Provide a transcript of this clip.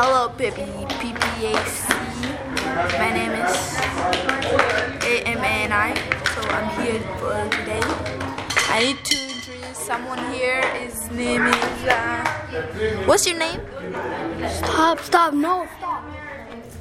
Hello, baby, PPAC. My name is AMANI, so I'm here for today. I need to introduce someone here. His name is. Uh, what's your name? Stop, stop, no, stop.